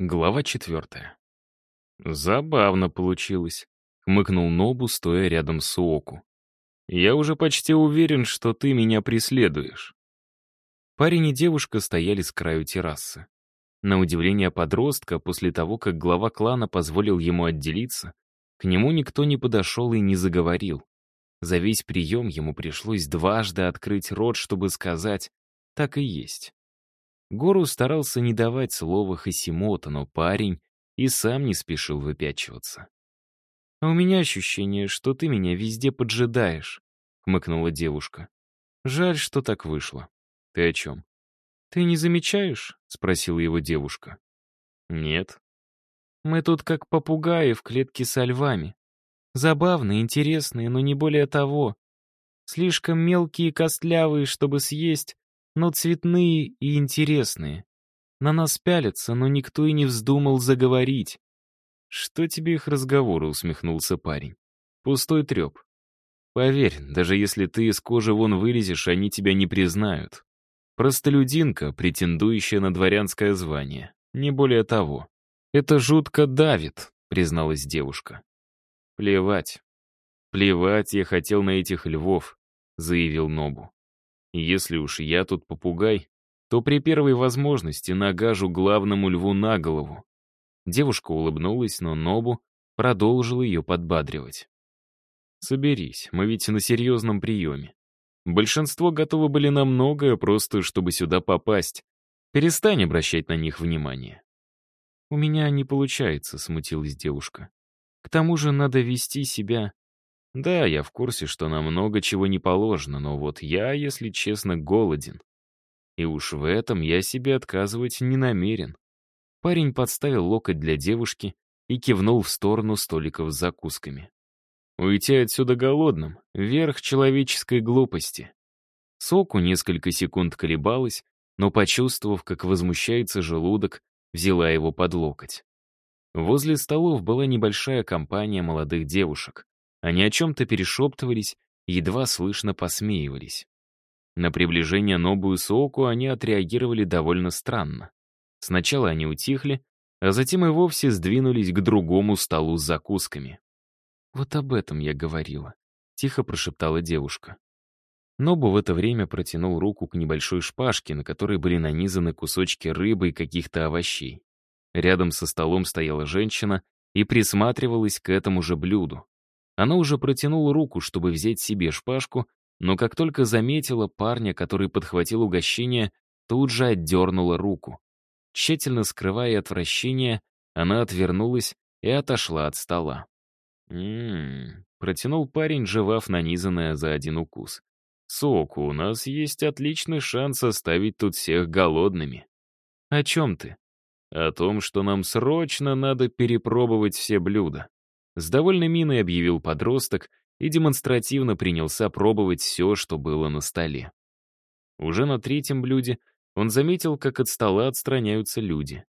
Глава четвертая. «Забавно получилось», — хмыкнул Нобу, стоя рядом с Уоку. «Я уже почти уверен, что ты меня преследуешь». Парень и девушка стояли с краю террасы. На удивление подростка, после того, как глава клана позволил ему отделиться, к нему никто не подошел и не заговорил. За весь прием ему пришлось дважды открыть рот, чтобы сказать «так и есть». Гору старался не давать слова Хасимота, но парень и сам не спешил выпячиваться. «А у меня ощущение, что ты меня везде поджидаешь», — хмыкнула девушка. «Жаль, что так вышло. Ты о чем?» «Ты не замечаешь?» — спросила его девушка. «Нет». «Мы тут как попугаи в клетке со львами. Забавные, интересные, но не более того. Слишком мелкие и костлявые, чтобы съесть, но цветные и интересные. На нас пялятся, но никто и не вздумал заговорить. «Что тебе их разговоры?» — усмехнулся парень. «Пустой треп. Поверь, даже если ты из кожи вон вылезешь, они тебя не признают. Простолюдинка, претендующая на дворянское звание. Не более того. Это жутко давит», — призналась девушка. «Плевать. Плевать я хотел на этих львов», — заявил Нобу. Если уж я тут попугай, то при первой возможности нагажу главному льву на голову. Девушка улыбнулась, но Нобу продолжил ее подбадривать. «Соберись, мы ведь на серьезном приеме. Большинство готовы были на многое, просто чтобы сюда попасть. Перестань обращать на них внимание». «У меня не получается», — смутилась девушка. «К тому же надо вести себя да, я в курсе, что нам много чего не положено, но вот я, если честно, голоден. И уж в этом я себе отказывать не намерен. Парень подставил локоть для девушки и кивнул в сторону столиков с закусками. Уйти отсюда голодным — верх человеческой глупости. Соку несколько секунд колебалась, но, почувствовав, как возмущается желудок, взяла его под локоть. Возле столов была небольшая компания молодых девушек. Они о чем-то перешептывались, едва слышно посмеивались. На приближение Нобу и Сооку они отреагировали довольно странно. Сначала они утихли, а затем и вовсе сдвинулись к другому столу с закусками. «Вот об этом я говорила», — тихо прошептала девушка. Нобу в это время протянул руку к небольшой шпажке, на которой были нанизаны кусочки рыбы и каких-то овощей. Рядом со столом стояла женщина и присматривалась к этому же блюду. Она уже протянула руку, чтобы взять себе шпажку, но как только заметила парня, который подхватил угощение, тут же отдернула руку. Тщательно скрывая отвращение, она отвернулась и отошла от стола. «М-м-м», протянул парень, жевав нанизанное за один укус. «Соку, у нас есть отличный шанс оставить тут всех голодными». «О чем ты?» «О том, что нам срочно надо перепробовать все блюда. С довольной миной объявил подросток и демонстративно принялся пробовать все, что было на столе. Уже на третьем блюде он заметил, как от стола отстраняются люди.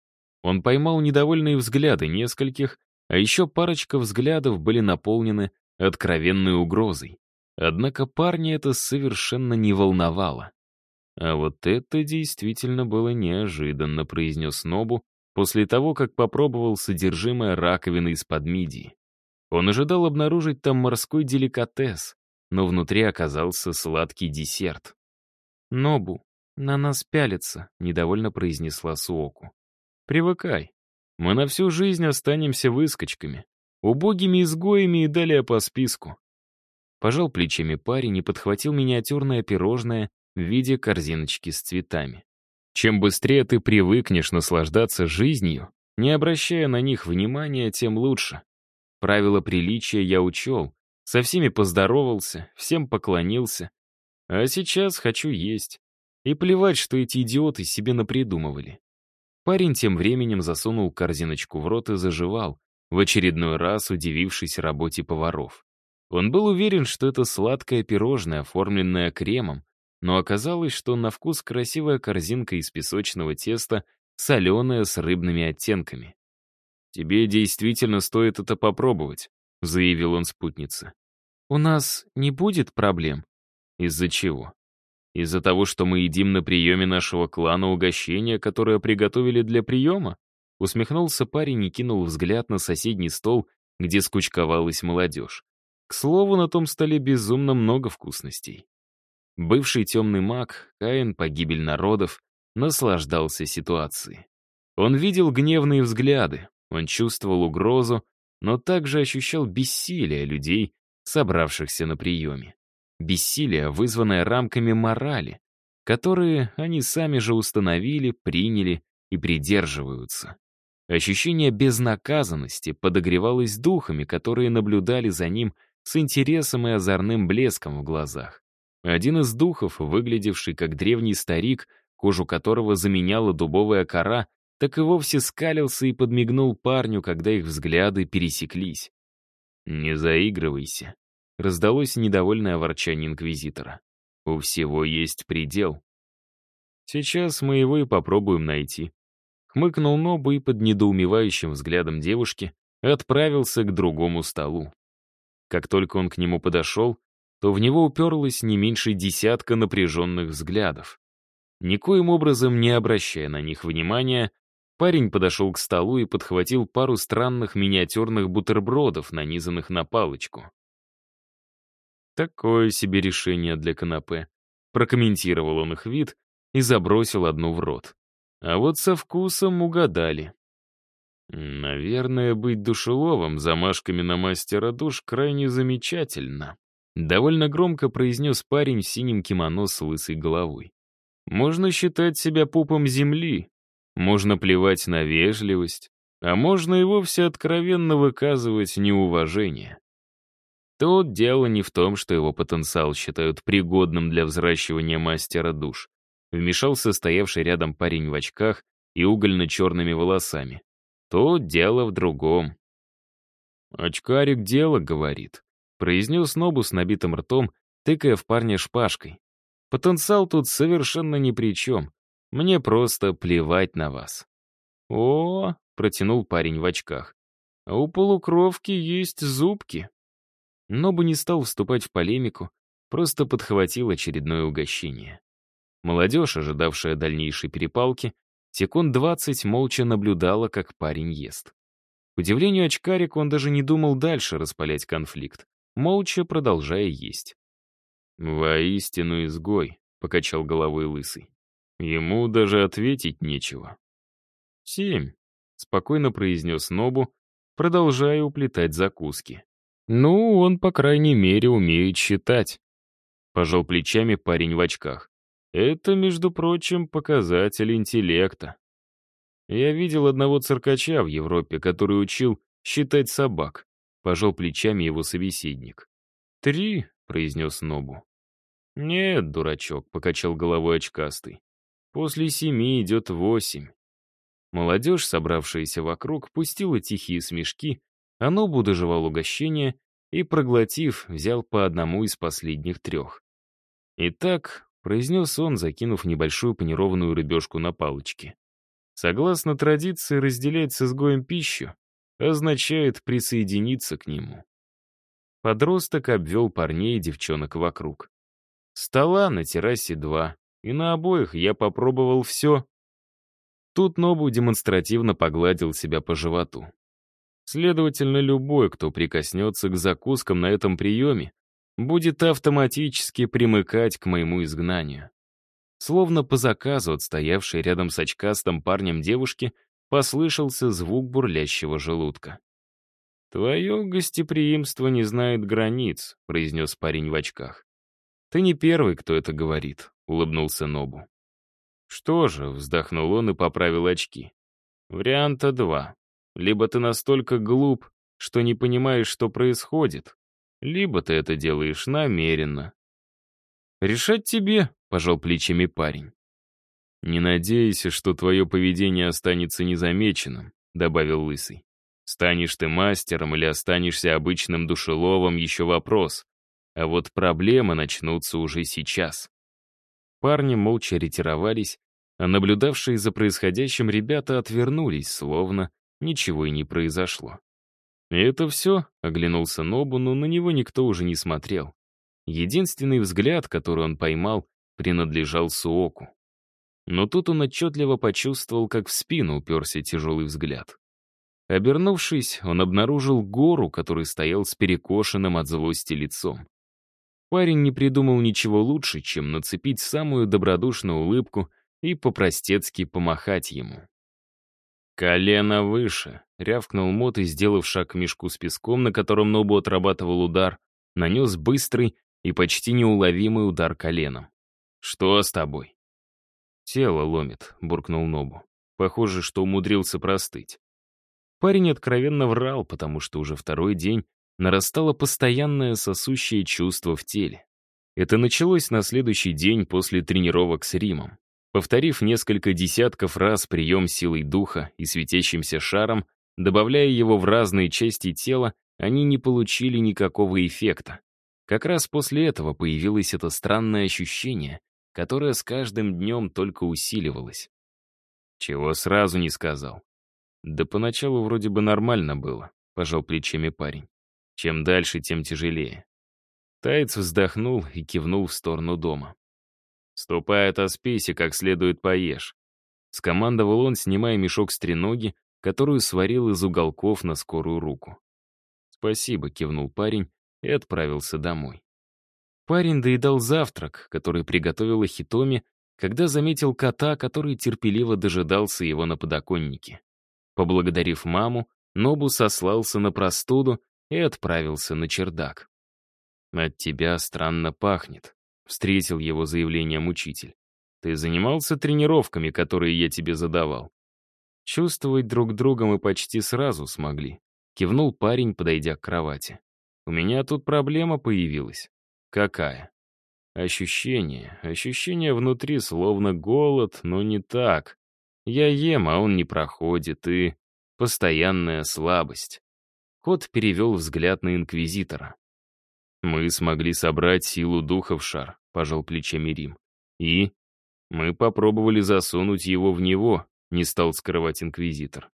Он поймал недовольные взгляды нескольких, а еще парочка взглядов были наполнены откровенной угрозой. Однако парня это совершенно не волновало. А вот это действительно было неожиданно, произнес Нобу после того, как попробовал содержимое раковины из-под мидии. Он ожидал обнаружить там морской деликатес, но внутри оказался сладкий десерт. «Нобу, на нас пялится», — недовольно произнесла Суоку. «Привыкай. Мы на всю жизнь останемся выскочками, убогими изгоями и далее по списку». Пожал плечами парень и подхватил миниатюрное пирожное в виде корзиночки с цветами. Чем быстрее ты привыкнешь наслаждаться жизнью, не обращая на них внимания, тем лучше. Правила приличия я учел, со всеми поздоровался, всем поклонился. А сейчас хочу есть. И плевать, что эти идиоты себе напридумывали. Парень тем временем засунул корзиночку в рот и заживал, в очередной раз удивившись работе поваров. Он был уверен, что это сладкое пирожное, оформленное кремом, но оказалось, что на вкус красивая корзинка из песочного теста, соленая с рыбными оттенками. «Тебе действительно стоит это попробовать», — заявил он спутнице. «У нас не будет проблем?» «Из-за чего?» «Из-за того, что мы едим на приеме нашего клана угощение, которое приготовили для приема?» Усмехнулся парень и кинул взгляд на соседний стол, где скучковалась молодежь. К слову, на том столе безумно много вкусностей. Бывший темный маг, Каин, погибель народов, наслаждался ситуацией. Он видел гневные взгляды, он чувствовал угрозу, но также ощущал бессилие людей, собравшихся на приеме. Бессилие, вызванное рамками морали, которые они сами же установили, приняли и придерживаются. Ощущение безнаказанности подогревалось духами, которые наблюдали за ним с интересом и озорным блеском в глазах. Один из духов, выглядевший как древний старик, кожу которого заменяла дубовая кора, так и вовсе скалился и подмигнул парню, когда их взгляды пересеклись. «Не заигрывайся», — раздалось недовольное ворчание инквизитора. «У всего есть предел». «Сейчас мы его и попробуем найти», хмыкнул Нобу и под недоумевающим взглядом девушки отправился к другому столу. Как только он к нему подошел, то в него уперлось не меньше десятка напряженных взглядов. Никоим образом не обращая на них внимания, парень подошел к столу и подхватил пару странных миниатюрных бутербродов, нанизанных на палочку. Такое себе решение для канапе. Прокомментировал он их вид и забросил одну в рот. А вот со вкусом угадали. Наверное, быть душеловым замашками на мастера душ крайне замечательно. Довольно громко произнес парень в синем кимоно с лысой головой. Можно считать себя пупом земли, можно плевать на вежливость, а можно и вовсе откровенно выказывать неуважение. Тут дело не в том, что его потенциал считают пригодным для взращивания мастера душ. Вмешался стоявший рядом парень в очках и угольно-черными волосами. То дело в другом. «Очкарик дело, — говорит», — произнес Нобу с набитым ртом, тыкая в парня шпажкой. «Потенциал тут совершенно ни при чем. Мне просто плевать на вас». «О, — протянул парень в очках, — у полукровки есть зубки». Нобу не стал вступать в полемику, просто подхватил очередное угощение. Молодежь, ожидавшая дальнейшей перепалки, секунд двадцать молча наблюдала, как парень ест. К удивлению очкарик, он даже не думал дальше распалять конфликт, молча продолжая есть. «Воистину изгой», — покачал головой лысый. Ему даже ответить нечего. «Семь», — спокойно произнес Нобу, продолжая уплетать закуски. «Ну, он, по крайней мере, умеет считать», — пожал плечами парень в очках. Это, между прочим, показатель интеллекта. Я видел одного циркача в Европе, который учил считать собак. Пожал плечами его собеседник. «Три», — произнес Нобу. «Нет, дурачок», — покачал головой очкастый. «После семи идет восемь». Молодежь, собравшаяся вокруг, пустила тихие смешки, а Нобу доживал угощение и, проглотив, взял по одному из последних трех. Итак, произнес он, закинув небольшую панированную рыбешку на палочке. Согласно традиции, разделять с изгоем пищу означает присоединиться к нему. Подросток обвел парней и девчонок вокруг. Стола на террасе два, и на обоих я попробовал все. Тут Нобу демонстративно погладил себя по животу. Следовательно, любой, кто прикоснется к закускам на этом приеме, будет автоматически примыкать к моему изгнанию. Словно по заказу отстоявшей рядом с очкастым парнем девушки послышался звук бурлящего желудка. «Твое гостеприимство не знает границ», — произнес парень в очках. «Ты не первый, кто это говорит», — улыбнулся Нобу. «Что же», — вздохнул он и поправил очки. «Варианта два. Либо ты настолько глуп, что не понимаешь, что происходит, либо ты это делаешь намеренно. «Решать тебе», — пожал плечами парень. «Не надейся, что твое поведение останется незамеченным», — добавил Лысый. «Станешь ты мастером или останешься обычным душеловом — еще вопрос. А вот проблемы начнутся уже сейчас». Парни молча ретировались, а наблюдавшие за происходящим ребята отвернулись, словно ничего и не произошло. «И это все?» — оглянулся Нобу, но на него никто уже не смотрел. Единственный взгляд, который он поймал, принадлежал Суоку. Но тут он отчетливо почувствовал, как в спину уперся тяжелый взгляд. Обернувшись, он обнаружил гору, который стоял с перекошенным от злости лицом. Парень не придумал ничего лучше, чем нацепить самую добродушную улыбку и по-простецки помахать ему. «Колено выше», — рявкнул Мот и, сделав шаг к мешку с песком, на котором Нобу отрабатывал удар, нанес быстрый и почти неуловимый удар коленом. «Что с тобой?» «Тело ломит», — буркнул Нобу. «Похоже, что умудрился простыть». Парень откровенно врал, потому что уже второй день нарастало постоянное сосущее чувство в теле. Это началось на следующий день после тренировок с Римом. Повторив несколько десятков раз прием силой духа и светящимся шаром, добавляя его в разные части тела, они не получили никакого эффекта. Как раз после этого появилось это странное ощущение, которое с каждым днем только усиливалось. Чего сразу не сказал. Да поначалу вроде бы нормально было, пожал плечами парень. Чем дальше, тем тяжелее. Таец вздохнул и кивнул в сторону дома. «Ступай, отоспись и как следует поешь». Скомандовал он, снимая мешок с треноги, которую сварил из уголков на скорую руку. «Спасибо», — кивнул парень и отправился домой. Парень доедал завтрак, который приготовила Хитоми, когда заметил кота, который терпеливо дожидался его на подоконнике. Поблагодарив маму, Нобу сослался на простуду и отправился на чердак. «От тебя странно пахнет», Встретил его заявлением учитель. «Ты занимался тренировками, которые я тебе задавал?» Чувствовать друг друга мы почти сразу смогли. Кивнул парень, подойдя к кровати. «У меня тут проблема появилась». «Какая?» Ощущение. Ощущение внутри словно голод, но не так. Я ем, а он не проходит, и... Постоянная слабость. Кот перевел взгляд на Инквизитора. Мы смогли собрать силу духа в шар, пожал плечами Рим. И мы попробовали засунуть его в него, не стал скрывать инквизитор.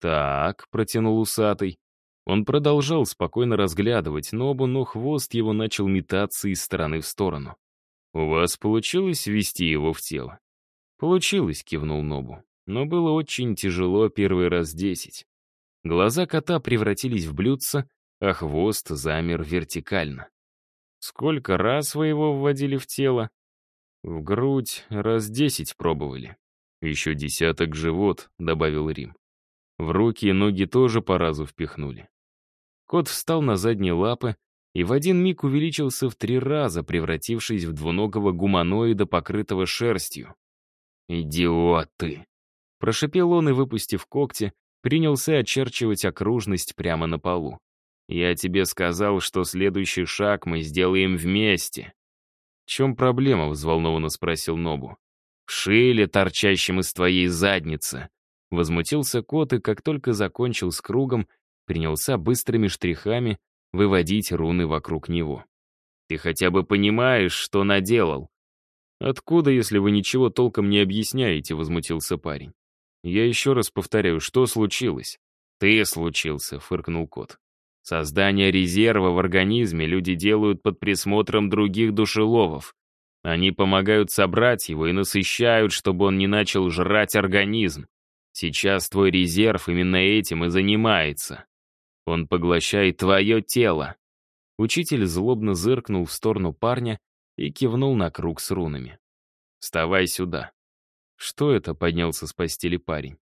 Так, протянул усатый. Он продолжал спокойно разглядывать Нобу, но хвост его начал метаться из стороны в сторону. «У вас получилось ввести его в тело?» «Получилось», — кивнул Нобу. «Но было очень тяжело первый раз десять». Глаза кота превратились в блюдца, а хвост замер вертикально. Сколько раз вы его вводили в тело? В грудь раз десять пробовали. Еще десяток живот, добавил Рим. В руки и ноги тоже по разу впихнули. Кот встал на задние лапы и в один миг увеличился в три раза, превратившись в двуногого гуманоида, покрытого шерстью. «Идиоты!» Прошипел он и, выпустив когти, принялся очерчивать окружность прямо на полу. Я тебе сказал, что следующий шаг мы сделаем вместе. В чем проблема, взволнованно спросил Нобу. В шиле, торчащем из твоей задницы. Возмутился кот и, как только закончил с кругом, принялся быстрыми штрихами выводить руны вокруг него. Ты хотя бы понимаешь, что наделал? Откуда, если вы ничего толком не объясняете, возмутился парень. Я еще раз повторяю, что случилось? Ты случился, фыркнул кот. Создание резерва в организме люди делают под присмотром других душеловов. Они помогают собрать его и насыщают, чтобы он не начал жрать организм. Сейчас твой резерв именно этим и занимается. Он поглощает твое тело. Учитель злобно зыркнул в сторону парня и кивнул на круг с рунами. «Вставай сюда». «Что это?» — поднялся с постели парень.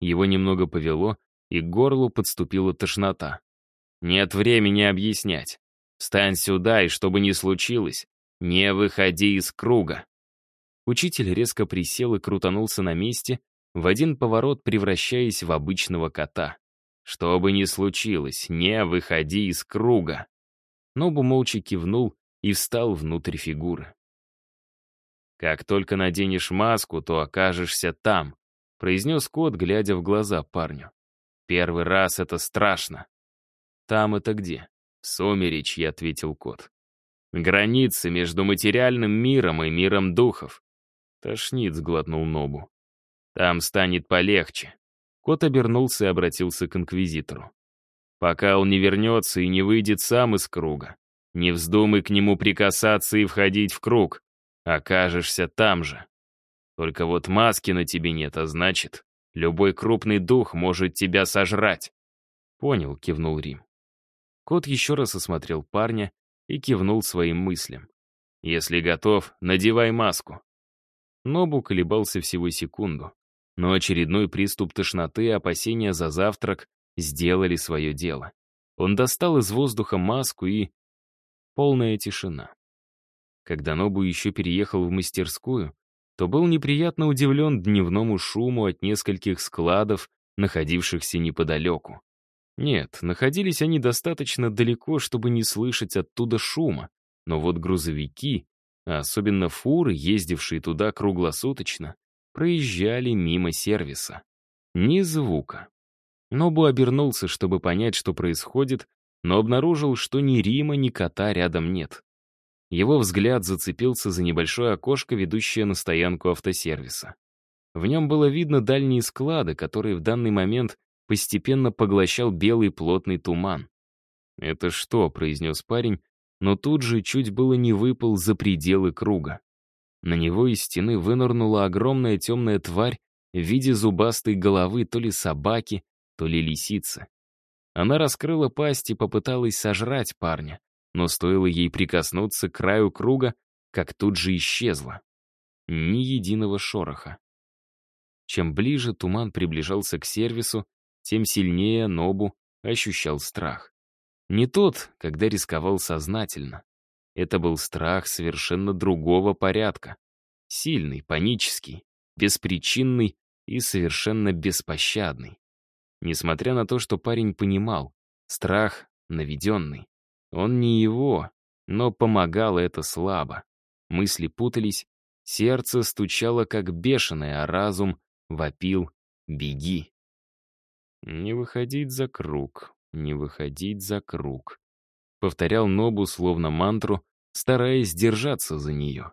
Его немного повело, и к горлу подступила тошнота. Нет времени объяснять. Встань сюда, и что бы ни случилось, не выходи из круга. Учитель резко присел и крутанулся на месте, в один поворот превращаясь в обычного кота. Что бы ни случилось, не выходи из круга. Нобу молча кивнул и встал внутрь фигуры. «Как только наденешь маску, то окажешься там», произнес кот, глядя в глаза парню. «Первый раз это страшно. «Там это где?» «Сумеречье», — ответил кот. «Границы между материальным миром и миром духов». Тошнит, сглотнул Нобу. «Там станет полегче». Кот обернулся и обратился к инквизитору. «Пока он не вернется и не выйдет сам из круга, не вздумай к нему прикасаться и входить в круг. Окажешься там же». Только вот маски на тебе нет, а значит, любой крупный дух может тебя сожрать». «Понял», — кивнул Рим. Кот еще раз осмотрел парня и кивнул своим мыслям. «Если готов, надевай маску». Нобу колебался всего секунду, но очередной приступ тошноты и опасения за завтрак сделали свое дело. Он достал из воздуха маску и... Полная тишина. Когда Нобу еще переехал в мастерскую, то был неприятно удивлен дневному шуму от нескольких складов, находившихся неподалеку. Нет, находились они достаточно далеко, чтобы не слышать оттуда шума, но вот грузовики, а особенно фуры, ездившие туда круглосуточно, проезжали мимо сервиса. Ни звука. Нобу обернулся, чтобы понять, что происходит, но обнаружил, что ни Рима, ни кота рядом нет. Его взгляд зацепился за небольшое окошко, ведущее на стоянку автосервиса. В нем было видно дальние склады, которые в данный момент постепенно поглощал белый плотный туман. «Это что?» — произнес парень, но тут же чуть было не выпал за пределы круга. На него из стены вынырнула огромная темная тварь в виде зубастой головы то ли собаки, то ли лисицы. Она раскрыла пасть и попыталась сожрать парня, но стоило ей прикоснуться к краю круга, как тут же исчезла. Ни единого шороха. Чем ближе туман приближался к сервису, тем сильнее Нобу ощущал страх. Не тот, когда рисковал сознательно. Это был страх совершенно другого порядка. Сильный, панический, беспричинный и совершенно беспощадный. Несмотря на то, что парень понимал, страх наведенный. Он не его, но помогало это слабо. Мысли путались, сердце стучало как бешеное, а разум вопил «беги». «Не выходить за круг, не выходить за круг», — повторял Нобу словно мантру, стараясь держаться за нее.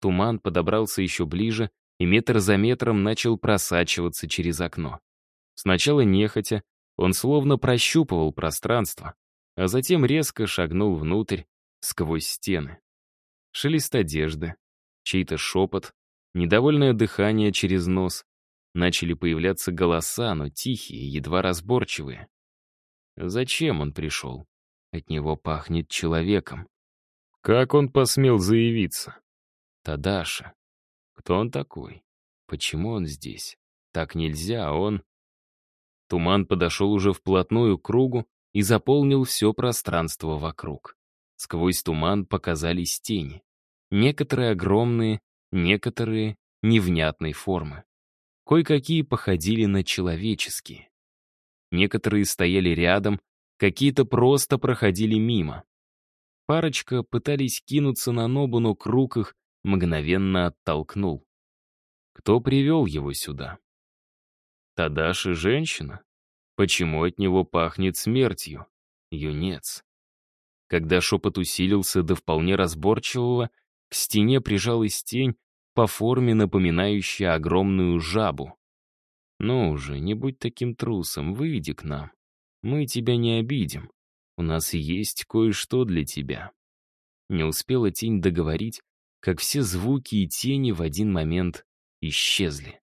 Туман подобрался еще ближе и метр за метром начал просачиваться через окно. Сначала нехотя, он словно прощупывал пространство, а затем резко шагнул внутрь, сквозь стены. Шелест одежды, чей-то шепот, недовольное дыхание через нос, Начали появляться голоса, но тихие, едва разборчивые. Зачем он пришел? От него пахнет человеком. Как он посмел заявиться? Тадаша. Кто он такой? Почему он здесь? Так нельзя, а он... Туман подошел уже вплотную к кругу и заполнил все пространство вокруг. Сквозь туман показались тени. Некоторые огромные, некоторые невнятной формы. Кое-какие походили на человеческие. Некоторые стояли рядом, какие-то просто проходили мимо. Парочка пытались кинуться на Нобу, но круг их мгновенно оттолкнул. Кто привел его сюда? Тадаши женщина? Почему от него пахнет смертью? Юнец. Когда шепот усилился до вполне разборчивого, к стене прижалась тень, по форме напоминающая огромную жабу. «Ну уже, не будь таким трусом, выйди к нам. Мы тебя не обидим. У нас есть кое-что для тебя». Не успела тень договорить, как все звуки и тени в один момент исчезли.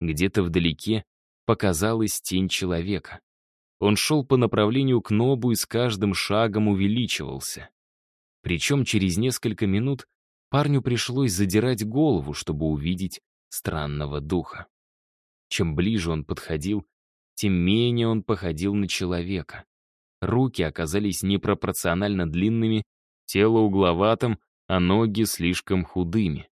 Где-то вдалеке показалась тень человека. Он шел по направлению к Нобу и с каждым шагом увеличивался. Причем через несколько минут Парню пришлось задирать голову, чтобы увидеть странного духа. Чем ближе он подходил, тем менее он походил на человека. Руки оказались непропорционально длинными, тело угловатым, а ноги слишком худыми.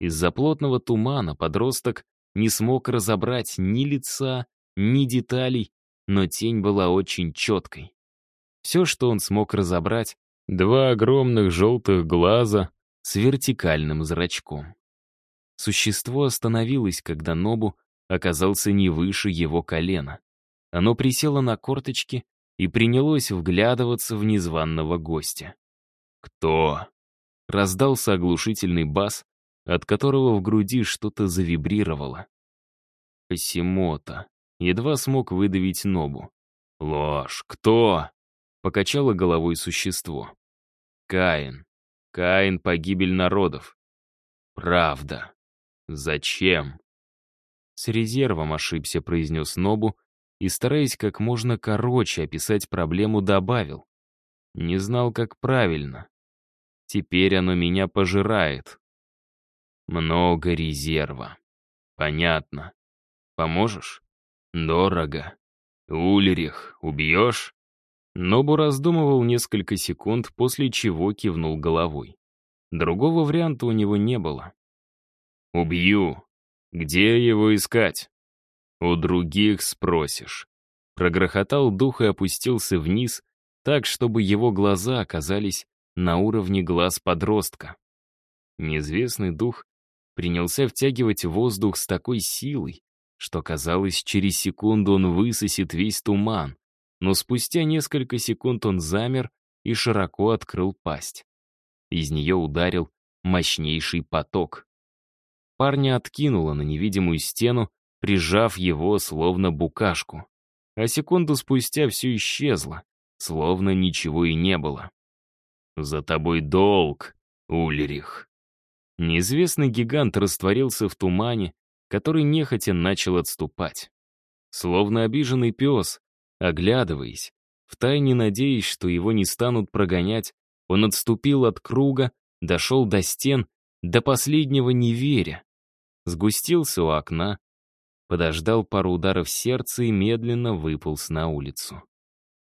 Из-за плотного тумана подросток не смог разобрать ни лица, ни деталей, но тень была очень четкой. Все, что он смог разобрать, два огромных желтых глаза, с вертикальным зрачком. Существо остановилось, когда Нобу оказался не выше его колена. Оно присело на корточки и принялось вглядываться в незваного гостя. «Кто?» — раздался оглушительный бас, от которого в груди что-то завибрировало. «Хасимота», — едва смог выдавить Нобу. «Ложь! Кто?» — покачало головой существо. «Каин», Каин — погибель народов. Правда. Зачем? С резервом ошибся, произнес Нобу, и, стараясь как можно короче описать проблему, добавил. Не знал, как правильно. Теперь оно меня пожирает. Много резерва. Понятно. Поможешь? Дорого. Ульрих, убьешь? Нобу раздумывал несколько секунд, после чего кивнул головой. Другого варианта у него не было. «Убью. Где его искать?» «У других спросишь». Прогрохотал дух и опустился вниз, так, чтобы его глаза оказались на уровне глаз подростка. Неизвестный дух принялся втягивать воздух с такой силой, что, казалось, через секунду он высосет весь туман, но спустя несколько секунд он замер и широко открыл пасть. Из нее ударил мощнейший поток. Парня откинуло на невидимую стену, прижав его словно букашку. А секунду спустя все исчезло, словно ничего и не было. «За тобой долг, Ульрих». Неизвестный гигант растворился в тумане, который нехотя начал отступать. Словно обиженный пес, оглядываясь, втайне надеясь, что его не станут прогонять, он отступил от круга, дошел до стен, до последнего не веря. Сгустился у окна, подождал пару ударов сердца и медленно выполз на улицу.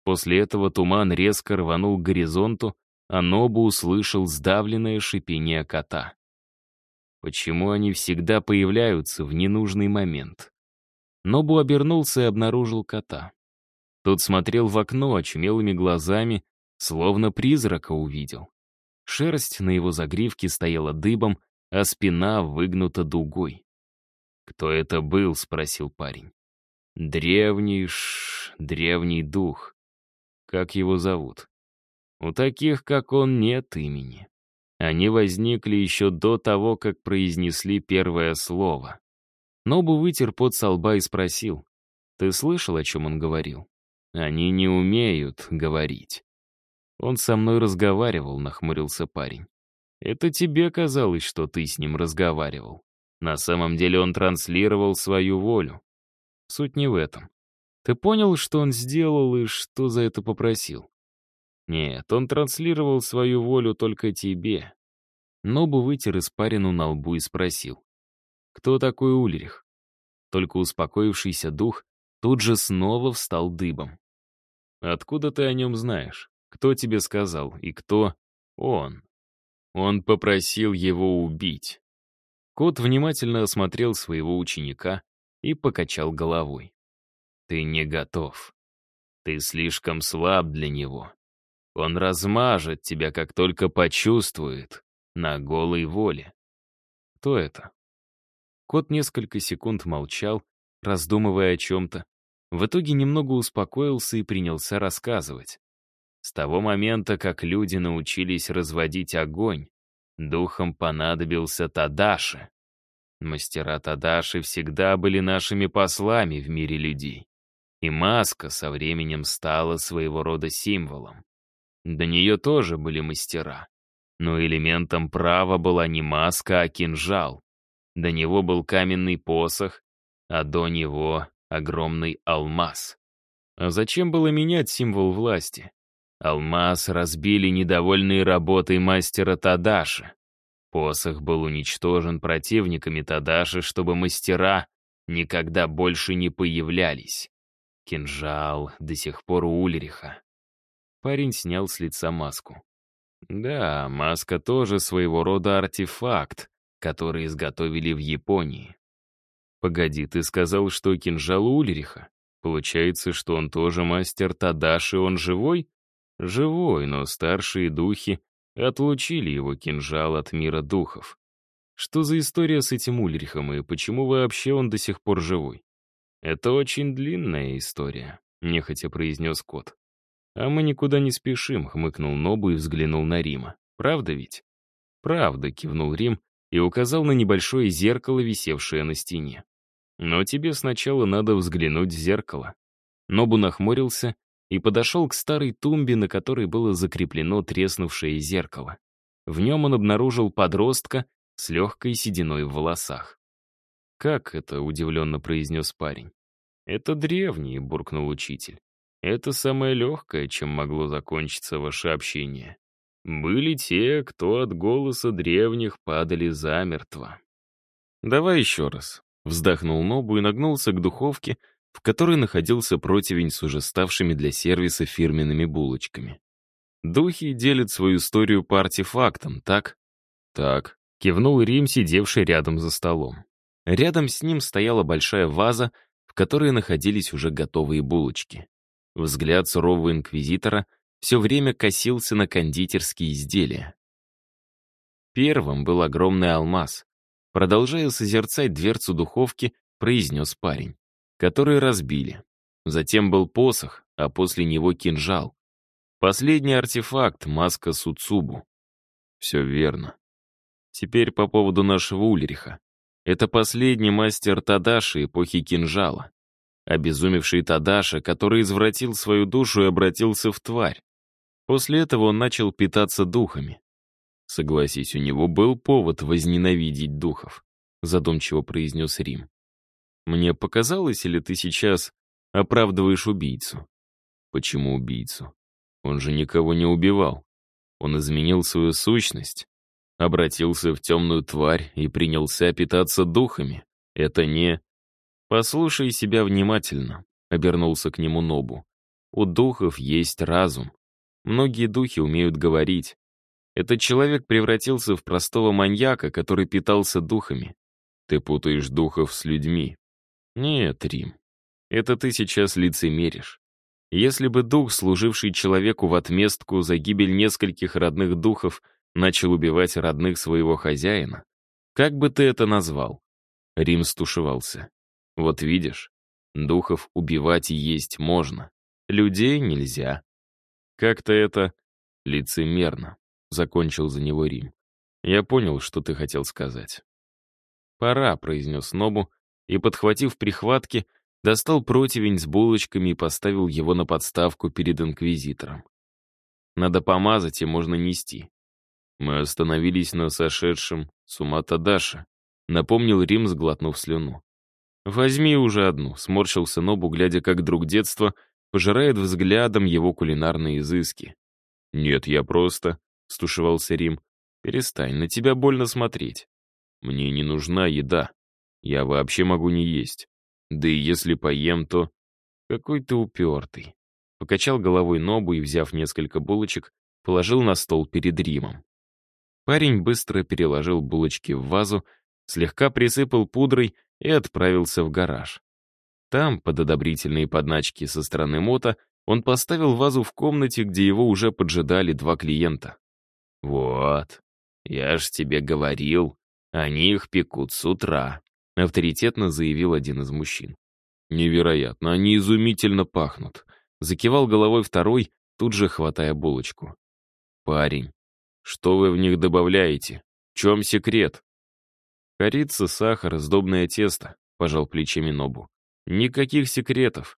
После этого туман резко рванул к горизонту, а Нобу услышал сдавленное шипение кота. Почему они всегда появляются в ненужный момент? Нобу обернулся и обнаружил кота. Тот смотрел в окно очумелыми глазами, словно призрака увидел. Шерсть на его загривке стояла дыбом, а спина выгнута дугой. «Кто это был?» — спросил парень. «Древний ш... древний дух. Как его зовут?» «У таких, как он, нет имени. Они возникли еще до того, как произнесли первое слово». Нобу вытер пот со лба и спросил. «Ты слышал, о чем он говорил?» «Они не умеют говорить». «Он со мной разговаривал», — нахмурился парень. «Это тебе казалось, что ты с ним разговаривал. На самом деле он транслировал свою волю. Суть не в этом. Ты понял, что он сделал и что за это попросил? Нет, он транслировал свою волю только тебе». Нобу вытер испарину на лбу и спросил. «Кто такой Ульрих?» Только успокоившийся дух тут же снова встал дыбом. «Откуда ты о нем знаешь?» Кто тебе сказал и кто он? Он попросил его убить. Кот внимательно осмотрел своего ученика и покачал головой. Ты не готов. Ты слишком слаб для него. Он размажет тебя, как только почувствует, на голой воле. Кто это? Кот несколько секунд молчал, раздумывая о чем-то. В итоге немного успокоился и принялся рассказывать. С того момента, как люди научились разводить огонь, духом понадобился Тадаши. Мастера Тадаши всегда были нашими послами в мире людей. И маска со временем стала своего рода символом. До нее тоже были мастера. Но элементом права была не маска, а кинжал. До него был каменный посох, а до него огромный алмаз. А зачем было менять символ власти? Алмаз разбили недовольные работой мастера Тадаши. Посох был уничтожен противниками Тадаши, чтобы мастера никогда больше не появлялись. Кинжал до сих пор у Ульриха. Парень снял с лица маску. Да, маска тоже своего рода артефакт, который изготовили в Японии. Погоди, ты сказал, что кинжал Ульриха? Получается, что он тоже мастер Тадаши, он живой? Живой, но старшие духи отлучили его кинжал от мира духов. Что за история с этим Ульрихом и почему вообще он до сих пор живой? Это очень длинная история, нехотя произнес кот. А мы никуда не спешим, хмыкнул Нобу и взглянул на Рима. Правда ведь? Правда, кивнул Рим и указал на небольшое зеркало, висевшее на стене. Но тебе сначала надо взглянуть в зеркало. Нобу нахмурился и подошел к старой тумбе, на которой было закреплено треснувшее зеркало. В нем он обнаружил подростка с легкой сединой в волосах. «Как это?» — удивленно произнес парень. «Это древний», — буркнул учитель. «Это самое легкое, чем могло закончиться ваше общение. Были те, кто от голоса древних падали замертво». «Давай еще раз», — вздохнул Нобу и нагнулся к духовке, в которой находился противень с уже ставшими для сервиса фирменными булочками. Духи делят свою историю по артефактам, так? Так, кивнул Рим, сидевший рядом за столом. Рядом с ним стояла большая ваза, в которой находились уже готовые булочки. Взгляд сурового инквизитора все время косился на кондитерские изделия. Первым был огромный алмаз. Продолжая созерцать дверцу духовки, произнес парень который разбили. Затем был посох, а после него кинжал. Последний артефакт — маска Суцубу. Все верно. Теперь по поводу нашего Ульриха. Это последний мастер Тадаши эпохи кинжала. Обезумевший Тадаша, который извратил свою душу и обратился в тварь. После этого он начал питаться духами. Согласись, у него был повод возненавидеть духов, задумчиво произнес Рим. Мне показалось, или ты сейчас оправдываешь убийцу? Почему убийцу? Он же никого не убивал. Он изменил свою сущность, обратился в темную тварь и принялся питаться духами. Это не... «Послушай себя внимательно», — обернулся к нему Нобу. «У духов есть разум. Многие духи умеют говорить. Этот человек превратился в простого маньяка, который питался духами. Ты путаешь духов с людьми. Нет, Рим, это ты сейчас лицемеришь. Если бы дух, служивший человеку в отместку за гибель нескольких родных духов, начал убивать родных своего хозяина, как бы ты это назвал? Рим стушевался. Вот видишь, духов убивать и есть можно, людей нельзя. Как-то это лицемерно, закончил за него Рим. Я понял, что ты хотел сказать. «Пора», — произнес Нобу, и, подхватив прихватки, достал противень с булочками и поставил его на подставку перед инквизитором. Надо помазать и можно нести. Мы остановились на сошедшем с ума Тадаша, напомнил Рим, сглотнув слюну. «Возьми уже одну», — сморщился Нобу, глядя, как друг детства пожирает взглядом его кулинарные изыски. «Нет, я просто...» — стушевался Рим. «Перестань, на тебя больно смотреть. Мне не нужна еда. Я вообще могу не есть. Да и если поем, то... Какой ты упертый. Покачал головой Нобу и, взяв несколько булочек, положил на стол перед Римом. Парень быстро переложил булочки в вазу, слегка присыпал пудрой и отправился в гараж. Там, под одобрительные подначки со стороны Мота, он поставил вазу в комнате, где его уже поджидали два клиента. «Вот, я ж тебе говорил, они их пекут с утра», авторитетно заявил один из мужчин. «Невероятно, они изумительно пахнут», — закивал головой второй, тут же хватая булочку. «Парень, что вы в них добавляете? В чем секрет?» «Корица, сахар, сдобное тесто», — пожал плечами Нобу. «Никаких секретов».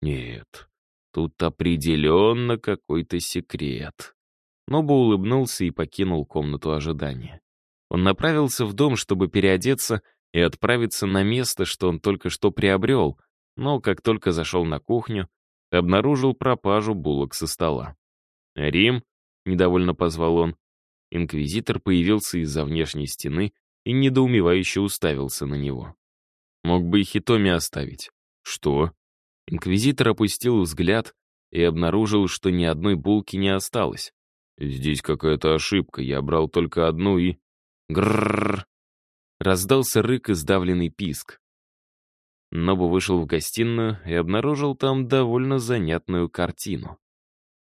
«Нет, тут определенно какой-то секрет». Нобу улыбнулся и покинул комнату ожидания. Он направился в дом, чтобы переодеться и отправиться на место, что он только что приобрел, но как только зашел на кухню, обнаружил пропажу булок со стола. «Рим?» — недовольно позвал он. Инквизитор появился из-за внешней стены и недоумевающе уставился на него. Мог бы и Хитоми оставить. «Что?» Инквизитор опустил взгляд и обнаружил, что ни одной булки не осталось. «Здесь какая-то ошибка, я брал только одну и...» Грррр! Раздался рык и сдавленный писк. Нобу вышел в гостиную и обнаружил там довольно занятную картину.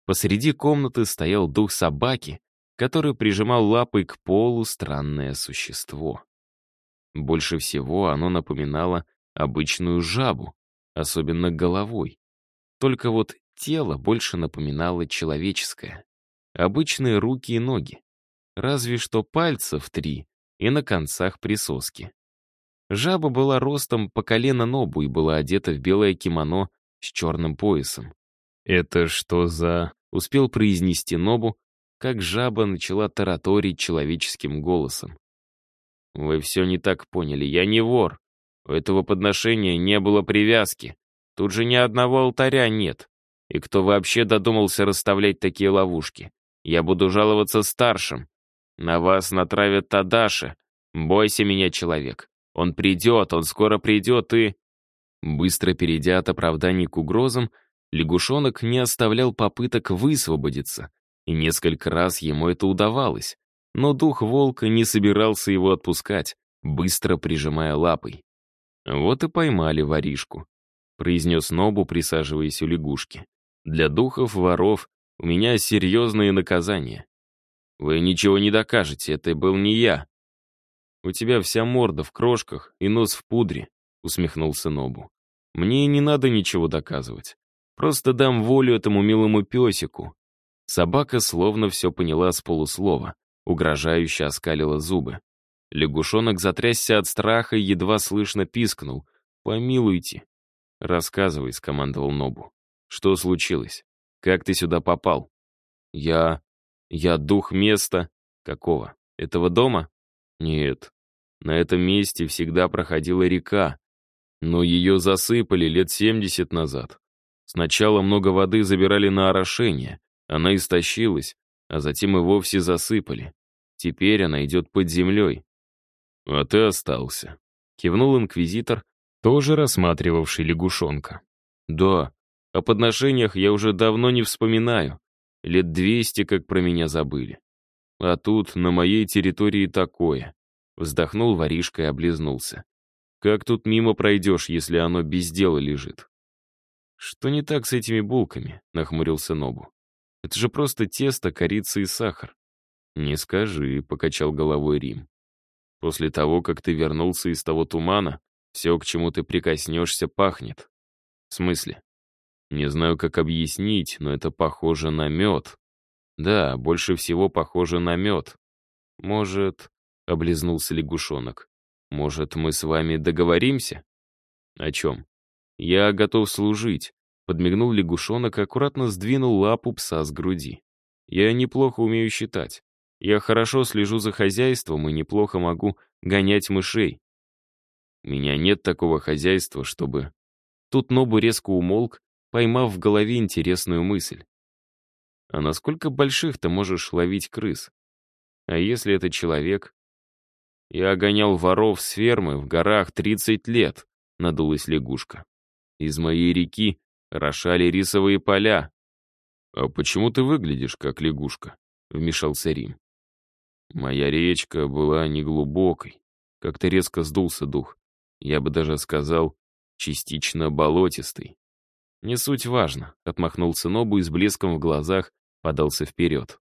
Посреди комнаты стоял дух собаки, который прижимал лапой к полу странное существо. Больше всего оно напоминало обычную жабу, особенно головой. Только вот тело больше напоминало человеческое. Обычные руки и ноги. Разве что пальцев три, и на концах присоски. Жаба была ростом по колено Нобу и была одета в белое кимоно с черным поясом. «Это что за...» — успел произнести Нобу, как жаба начала тараторить человеческим голосом. «Вы все не так поняли, я не вор. У этого подношения не было привязки. Тут же ни одного алтаря нет. И кто вообще додумался расставлять такие ловушки? Я буду жаловаться старшим. На вас натравят Тадаши. Бойся меня, человек. Он придет, он скоро придет и...» Быстро перейдя от оправданий к угрозам, лягушонок не оставлял попыток высвободиться, и несколько раз ему это удавалось. Но дух волка не собирался его отпускать, быстро прижимая лапой. «Вот и поймали воришку», — произнес Нобу, присаживаясь у лягушки. «Для духов воров у меня серьезные наказания. Вы ничего не докажете, это был не я. У тебя вся морда в крошках и нос в пудре, усмехнулся Нобу. Мне не надо ничего доказывать. Просто дам волю этому милому песику. Собака словно все поняла с полуслова, угрожающе оскалила зубы. Лягушонок затрясся от страха и едва слышно пискнул. «Помилуйте». «Рассказывай», — скомандовал Нобу. «Что случилось?» Как ты сюда попал? Я... Я дух места... Какого? Этого дома? Нет. На этом месте всегда проходила река. Но ее засыпали лет 70 назад. Сначала много воды забирали на орошение. Она истощилась, а затем и вовсе засыпали. Теперь она идет под землей. А ты остался. Кивнул инквизитор, тоже рассматривавший лягушонка. Да, о подношениях я уже давно не вспоминаю. Лет двести, как про меня забыли. А тут на моей территории такое. Вздохнул воришка и облизнулся. Как тут мимо пройдешь, если оно без дела лежит? Что не так с этими булками? Нахмурился Нобу. Это же просто тесто, корица и сахар. Не скажи, покачал головой Рим. После того, как ты вернулся из того тумана, все, к чему ты прикоснешься, пахнет. В смысле? Не знаю, как объяснить, но это похоже на мед. Да, больше всего похоже на мед. Может, — облизнулся лягушонок, — может, мы с вами договоримся? О чем? Я готов служить, — подмигнул лягушонок и аккуратно сдвинул лапу пса с груди. Я неплохо умею считать. Я хорошо слежу за хозяйством и неплохо могу гонять мышей. У меня нет такого хозяйства, чтобы... Тут Нобу резко умолк поймав в голове интересную мысль. А насколько больших ты можешь ловить крыс? А если это человек? Я гонял воров с фермы в горах 30 лет, надулась лягушка. Из моей реки рошали рисовые поля. А почему ты выглядишь как лягушка? Вмешался Рим. Моя речка была неглубокой. Как-то резко сдулся дух. Я бы даже сказал, частично болотистый. «Не суть важно», — отмахнулся Нобу и с блеском в глазах подался вперед.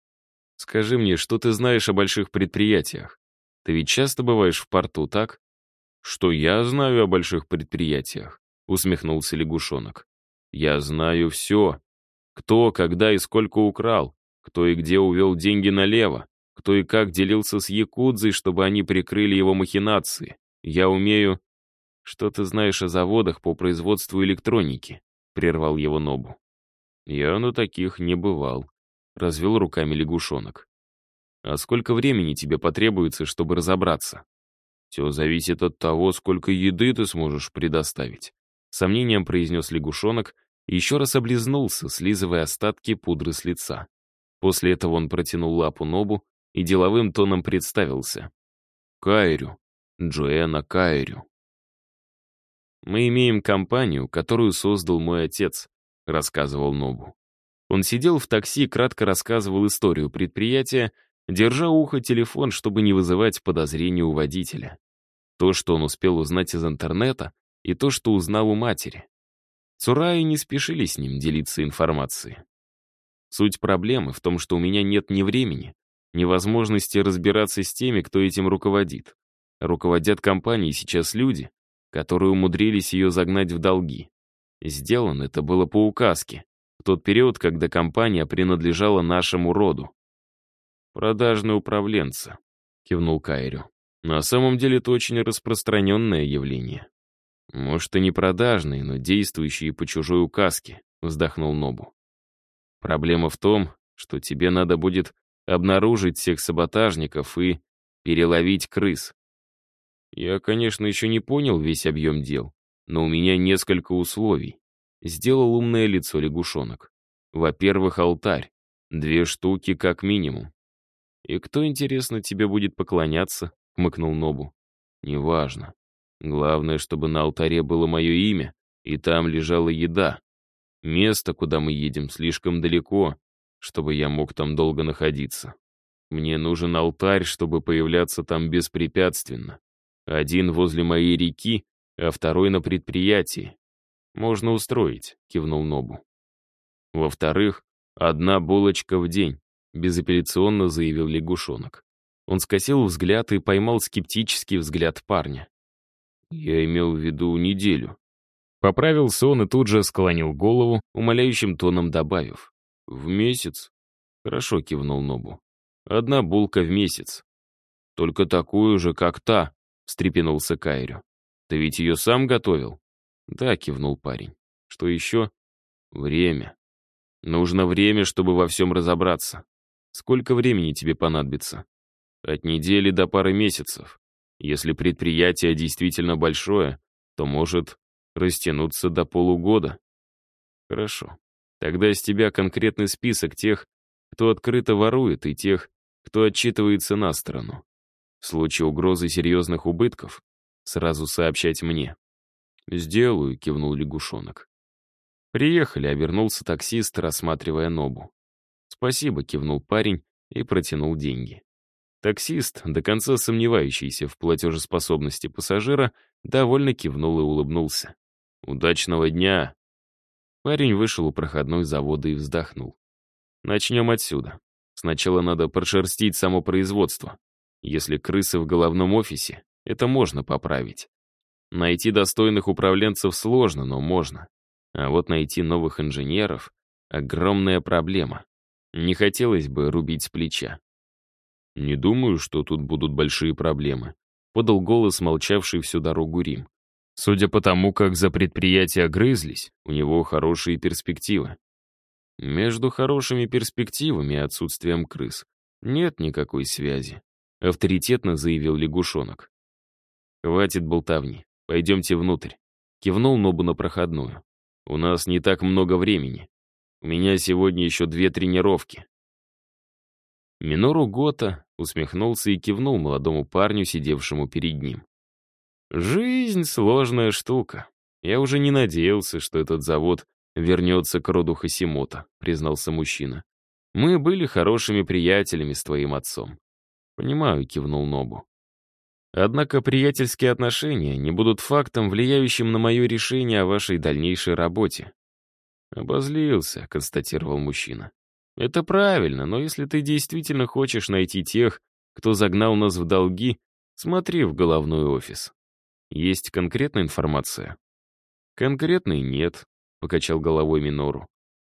«Скажи мне, что ты знаешь о больших предприятиях? Ты ведь часто бываешь в порту, так?» «Что я знаю о больших предприятиях?» — усмехнулся лягушонок. «Я знаю все. Кто, когда и сколько украл, кто и где увел деньги налево, кто и как делился с Якудзой, чтобы они прикрыли его махинации. Я умею...» «Что ты знаешь о заводах по производству электроники?» прервал его Нобу. «Я на таких не бывал», — развел руками лягушонок. «А сколько времени тебе потребуется, чтобы разобраться?» «Все зависит от того, сколько еды ты сможешь предоставить», — сомнением произнес лягушонок еще раз облизнулся, слизывая остатки пудры с лица. После этого он протянул лапу Нобу и деловым тоном представился. «Кайрю, Джоэна Кайрю». «Мы имеем компанию, которую создал мой отец», — рассказывал Нобу. Он сидел в такси и кратко рассказывал историю предприятия, держа ухо телефон, чтобы не вызывать подозрений у водителя. То, что он успел узнать из интернета, и то, что узнал у матери. Цураи не спешили с ним делиться информацией. Суть проблемы в том, что у меня нет ни времени, ни возможности разбираться с теми, кто этим руководит. Руководят компанией сейчас люди, которые умудрились ее загнать в долги. Сделано это было по указке, в тот период, когда компания принадлежала нашему роду. «Продажные управленцы», — кивнул Кайрю. «На самом деле это очень распространенное явление». «Может, и не продажные, но действующие по чужой указке», — вздохнул Нобу. «Проблема в том, что тебе надо будет обнаружить всех саботажников и переловить крыс. Я, конечно, еще не понял весь объем дел, но у меня несколько условий. Сделал умное лицо лягушонок. Во-первых, алтарь. Две штуки как минимум. «И кто, интересно, тебе будет поклоняться?» — хмыкнул Нобу. «Неважно. Главное, чтобы на алтаре было мое имя, и там лежала еда. Место, куда мы едем, слишком далеко, чтобы я мог там долго находиться. Мне нужен алтарь, чтобы появляться там беспрепятственно. Один возле моей реки, а второй на предприятии. Можно устроить, кивнул Нобу. Во-вторых, одна булочка в день, безапелляционно заявил лягушонок. Он скосил взгляд и поймал скептический взгляд парня. Я имел в виду неделю. Поправился он и тут же склонил голову, умоляющим тоном добавив. «В месяц?» «Хорошо», — кивнул Нобу. «Одна булка в месяц». «Только такую же, как та», — встрепенулся Кайрю. «Ты ведь ее сам готовил?» «Да», — кивнул парень. «Что еще?» «Время. Нужно время, чтобы во всем разобраться. Сколько времени тебе понадобится?» «От недели до пары месяцев. Если предприятие действительно большое, то может растянуться до полугода. Хорошо. Тогда из тебя конкретный список тех, кто открыто ворует, и тех, кто отчитывается на сторону. В случае угрозы серьезных убытков сразу сообщать мне. «Сделаю», — кивнул лягушонок. «Приехали», — обернулся таксист, рассматривая Нобу. «Спасибо», — кивнул парень и протянул деньги. Таксист, до конца сомневающийся в платежеспособности пассажира, довольно кивнул и улыбнулся. «Удачного дня!» Парень вышел у проходной завода и вздохнул. «Начнем отсюда. Сначала надо прошерстить само производство. Если крысы в головном офисе, это можно поправить. Найти достойных управленцев сложно, но можно. А вот найти новых инженеров — огромная проблема. Не хотелось бы рубить с плеча. «Не думаю, что тут будут большие проблемы», — подал голос, молчавший всю дорогу Рим. Судя по тому, как за предприятие грызлись, у него хорошие перспективы. Между хорошими перспективами и отсутствием крыс нет никакой связи, авторитетно заявил лягушонок. Хватит болтовни, пойдемте внутрь. Кивнул Нобу на проходную. У нас не так много времени. У меня сегодня еще две тренировки. Минору Гота усмехнулся и кивнул молодому парню, сидевшему перед ним. Жизнь — сложная штука. Я уже не надеялся, что этот завод вернется к роду Хасимота, признался мужчина. Мы были хорошими приятелями с твоим отцом. Понимаю, кивнул Нобу. Однако приятельские отношения не будут фактом, влияющим на мое решение о вашей дальнейшей работе. Обозлился, констатировал мужчина. Это правильно, но если ты действительно хочешь найти тех, кто загнал нас в долги, смотри в головной офис. Есть конкретная информация? Конкретной нет, покачал головой Минору.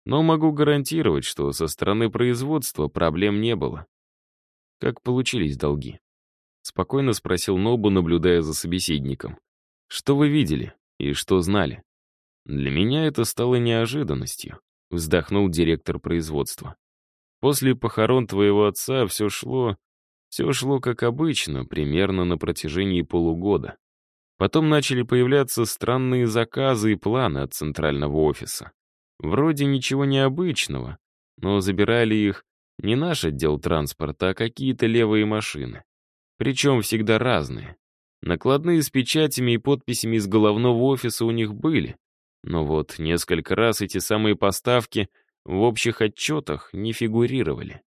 Но могу гарантировать, что со стороны производства проблем не было. Как получились долги? Спокойно спросил Нобу, наблюдая за собеседником. Что вы видели и что знали? Для меня это стало неожиданностью, вздохнул директор производства. После похорон твоего отца все шло, все шло как обычно, примерно на протяжении полугода. Потом начали появляться странные заказы и планы от центрального офиса. Вроде ничего необычного, но забирали их не наш отдел транспорта, а какие-то левые машины. Причем всегда разные. Накладные с печатями и подписями из головного офиса у них были, но вот несколько раз эти самые поставки в общих отчетах не фигурировали.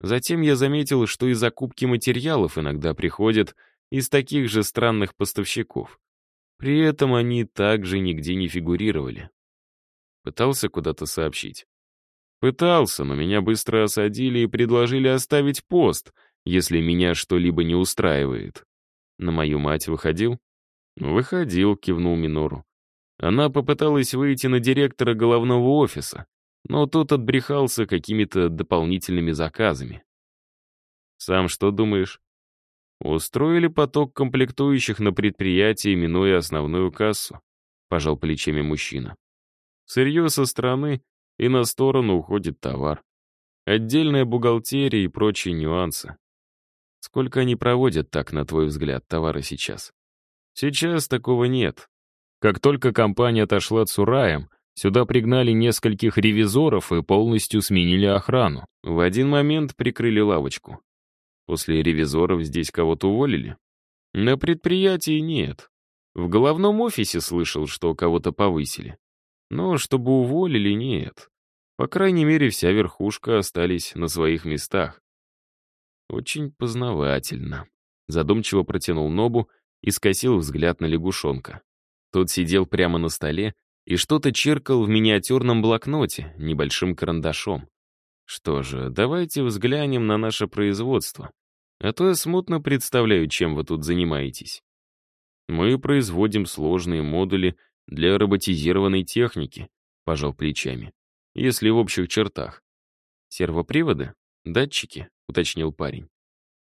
Затем я заметил, что и закупки материалов иногда приходят из таких же странных поставщиков. При этом они также нигде не фигурировали. Пытался куда-то сообщить. Пытался, но меня быстро осадили и предложили оставить пост, если меня что-либо не устраивает. На мою мать выходил? Выходил, кивнул Минору. Она попыталась выйти на директора головного офиса, но тот отбрехался какими-то дополнительными заказами. Сам что думаешь? Устроили поток комплектующих на предприятии, минуя основную кассу, пожал плечами мужчина. Сырье со стороны, и на сторону уходит товар. Отдельная бухгалтерия и прочие нюансы. Сколько они проводят так, на твой взгляд, товары сейчас? Сейчас такого нет. Как только компания отошла Цураем, сюда пригнали нескольких ревизоров и полностью сменили охрану. В один момент прикрыли лавочку. После ревизоров здесь кого-то уволили? На предприятии нет. В головном офисе слышал, что кого-то повысили. Но чтобы уволили, нет. По крайней мере, вся верхушка остались на своих местах. Очень познавательно. Задумчиво протянул Нобу и скосил взгляд на лягушонка. Тот сидел прямо на столе и что-то черкал в миниатюрном блокноте, небольшим карандашом. Что же, давайте взглянем на наше производство. А то я смутно представляю, чем вы тут занимаетесь. Мы производим сложные модули для роботизированной техники, пожал плечами. Если в общих чертах. Сервоприводы? Датчики? уточнил парень.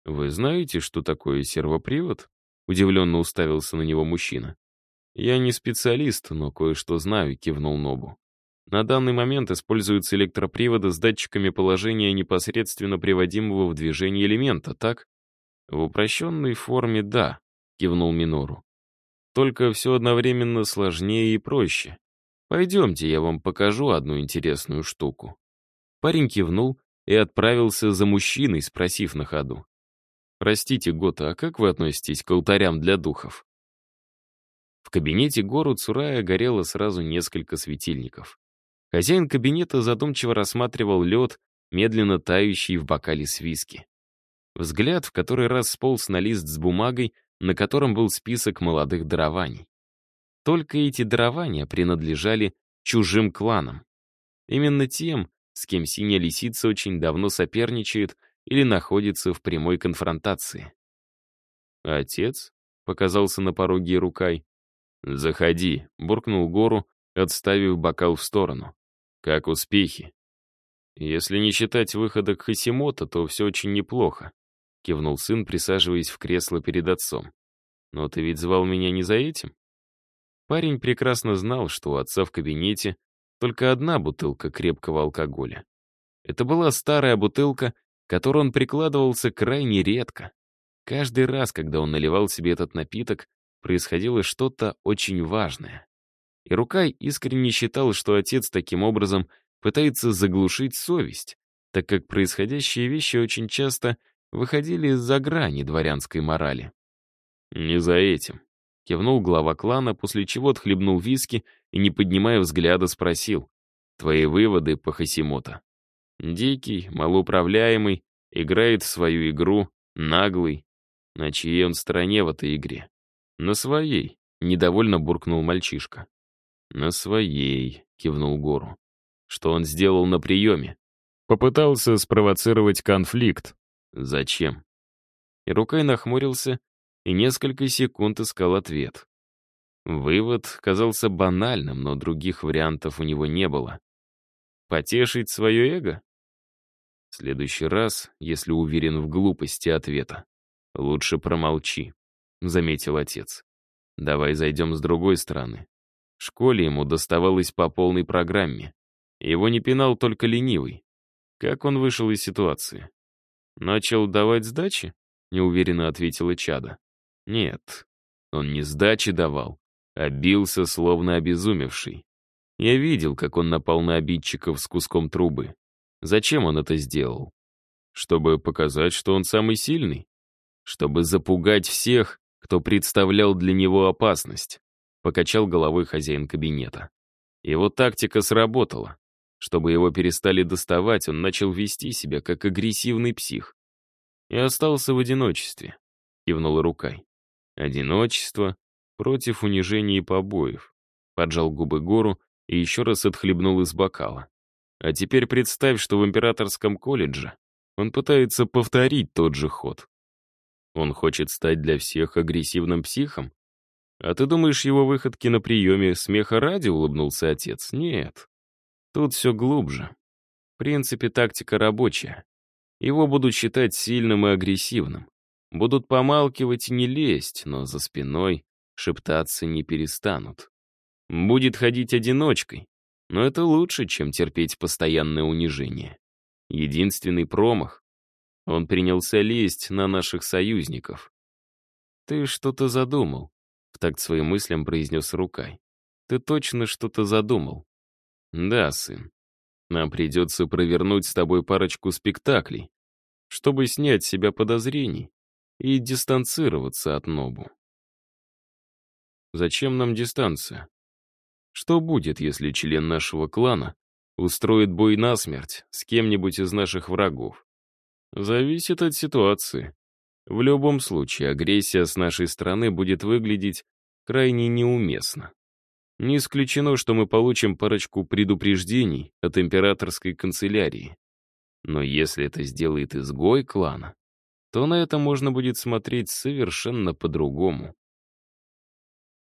Вы знаете, что такое сервопривод? Удивленно уставился на него мужчина. «Я не специалист, но кое-что знаю», — кивнул Нобу. На данный момент используются электроприводы с датчиками положения непосредственно приводимого в движение элемента, так? В упрощенной форме — да, кивнул Минору. Только все одновременно сложнее и проще. Пойдемте, я вам покажу одну интересную штуку. Парень кивнул и отправился за мужчиной, спросив на ходу. «Простите, Гота, а как вы относитесь к алтарям для духов?» В кабинете гору Цурая горело сразу несколько светильников. Хозяин кабинета задумчиво рассматривал лед, медленно тающий в бокале с виски. Взгляд в который раз сполз на лист с бумагой, на котором был список молодых дарований. Только эти дарования принадлежали чужим кланам. Именно тем, с кем синяя лисица очень давно соперничает или находится в прямой конфронтации. «Отец?» — показался на пороге Рукай. «Заходи», — буркнул Гору, отставив бокал в сторону. «Как успехи?» «Если не считать выхода к Хасимото, то все очень неплохо», — кивнул сын, присаживаясь в кресло перед отцом. «Но ты ведь звал меня не за этим?» Парень прекрасно знал, что у отца в кабинете только одна бутылка крепкого алкоголя. Это была старая бутылка, которой он прикладывался крайне редко. Каждый раз, когда он наливал себе этот напиток, происходило что-то очень важное. И Рукай искренне считал, что отец таким образом пытается заглушить совесть, так как происходящие вещи очень часто выходили за грани дворянской морали. «Не за этим», — кивнул глава клана, после чего отхлебнул виски и, не поднимая взгляда, спросил. «Твои выводы по Хасимото?» Дикий, малоуправляемый, играет в свою игру, наглый. На чьей он стороне в этой игре? На своей, недовольно буркнул мальчишка. На своей, кивнул Гору. Что он сделал на приеме? Попытался спровоцировать конфликт. Зачем? И рукой нахмурился и несколько секунд искал ответ. Вывод казался банальным, но других вариантов у него не было. Потешить свое эго? В следующий раз, если уверен в глупости ответа, лучше промолчи, — заметил отец. Давай зайдем с другой стороны. В школе ему доставалось по полной программе. Его не пинал только ленивый. Как он вышел из ситуации? Начал давать сдачи? Неуверенно ответила Чада. Нет, он не сдачи давал, а бился, словно обезумевший. Я видел, как он напал на обидчиков с куском трубы. Зачем он это сделал? Чтобы показать, что он самый сильный? Чтобы запугать всех, кто представлял для него опасность? Покачал головой хозяин кабинета. Его тактика сработала. Чтобы его перестали доставать, он начал вести себя как агрессивный псих. И остался в одиночестве, кивнула рукой. Одиночество против унижений и побоев. Поджал губы гору и еще раз отхлебнул из бокала. А теперь представь, что в императорском колледже он пытается повторить тот же ход. Он хочет стать для всех агрессивным психом? А ты думаешь, его выходки на приеме смеха ради улыбнулся отец? Нет. Тут все глубже. В принципе, тактика рабочая. Его будут считать сильным и агрессивным. Будут помалкивать и не лезть, но за спиной шептаться не перестанут. Будет ходить одиночкой, но это лучше, чем терпеть постоянное унижение. Единственный промах. Он принялся лезть на наших союзников. Ты что-то задумал. — в такт своим мыслям произнес Рукай. «Ты точно что-то задумал?» «Да, сын. Нам придется провернуть с тобой парочку спектаклей, чтобы снять с себя подозрений и дистанцироваться от Нобу. Зачем нам дистанция? Что будет, если член нашего клана устроит бой насмерть с кем-нибудь из наших врагов? Зависит от ситуации. В любом случае, агрессия с нашей стороны будет выглядеть крайне неуместно. Не исключено, что мы получим парочку предупреждений от императорской канцелярии. Но если это сделает изгой клана, то на это можно будет смотреть совершенно по-другому.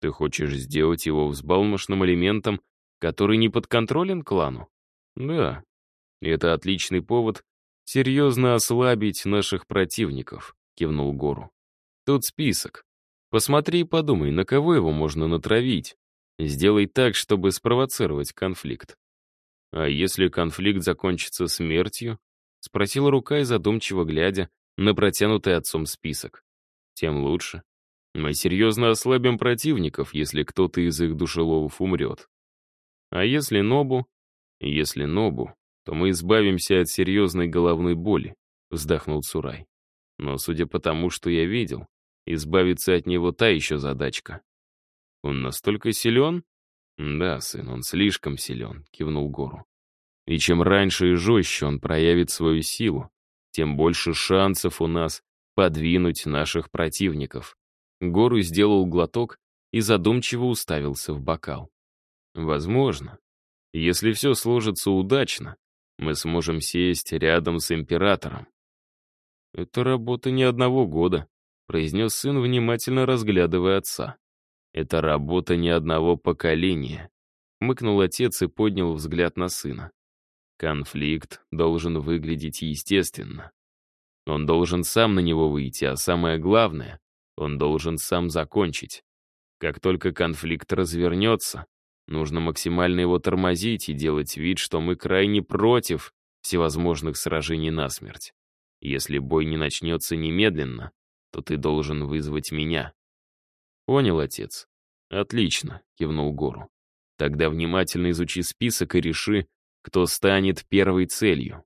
Ты хочешь сделать его взбалмошным элементом, который не подконтролен клану? Да. Это отличный повод серьезно ослабить наших противников, кивнул Гору. Тут список. Посмотри и подумай, на кого его можно натравить, Сделай так, чтобы спровоцировать конфликт. А если конфликт закончится смертью? Спросила рука и задумчиво глядя на протянутый отцом список. Тем лучше. Мы серьезно ослабим противников, если кто-то из их душеловов умрет. А если Нобу? Если Нобу, то мы избавимся от серьезной головной боли, вздохнул Цурай. Но судя по тому, что я видел, избавиться от него та еще задачка. «Он настолько силен?» «Да, сын, он слишком силен», — кивнул Гору. «И чем раньше и жестче он проявит свою силу, тем больше шансов у нас подвинуть наших противников». Гору сделал глоток и задумчиво уставился в бокал. «Возможно. Если все сложится удачно, мы сможем сесть рядом с императором». «Это работа не одного года», — произнес сын, внимательно разглядывая отца. Это работа не одного поколения. Мыкнул отец и поднял взгляд на сына. Конфликт должен выглядеть естественно. Он должен сам на него выйти, а самое главное, он должен сам закончить. Как только конфликт развернется, нужно максимально его тормозить и делать вид, что мы крайне против всевозможных сражений насмерть. Если бой не начнется немедленно, то ты должен вызвать меня. «Понял, отец». «Отлично», — кивнул Гору. «Тогда внимательно изучи список и реши, кто станет первой целью.